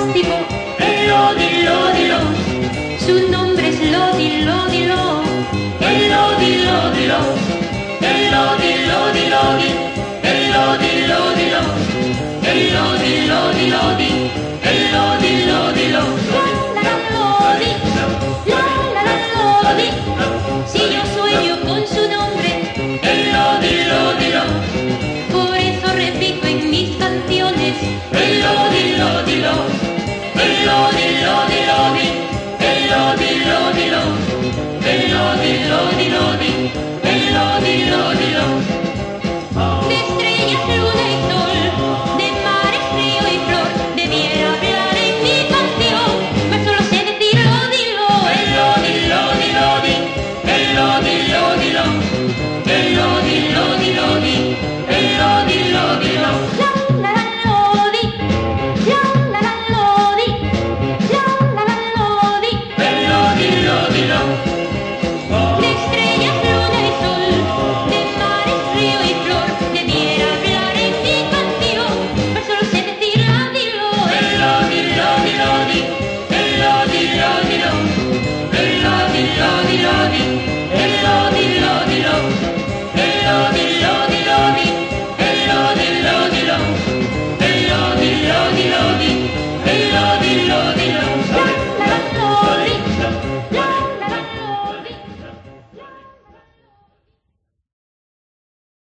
fantástico, el Odi Lodi lo Su nombre es Lodi Lodi lo El Lodi Lodi lo El Lodi Lodi Lodi. El Lodi Lodi lo El Lodi Lodi Lodi.